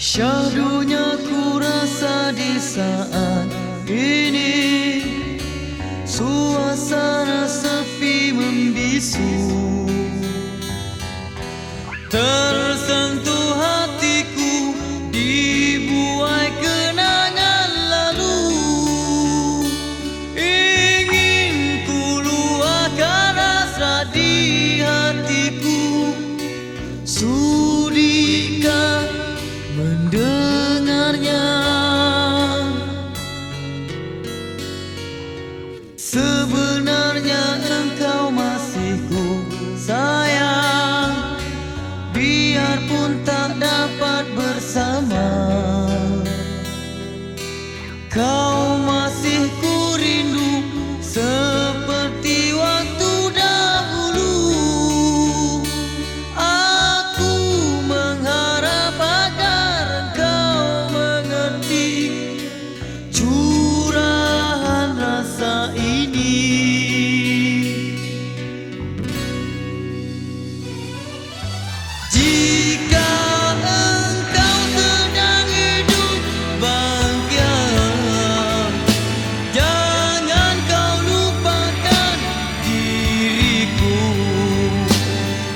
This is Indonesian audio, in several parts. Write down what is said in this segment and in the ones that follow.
Syahdunya ku rasa di saat ini Suasana sepi membisu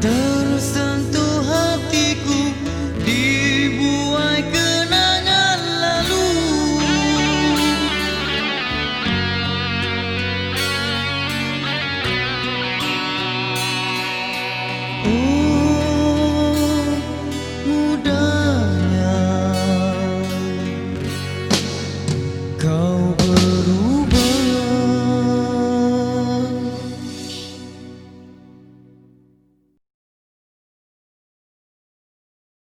Tersentuh hatiku dibuai kenangan lalu. Oh mudanya. Kau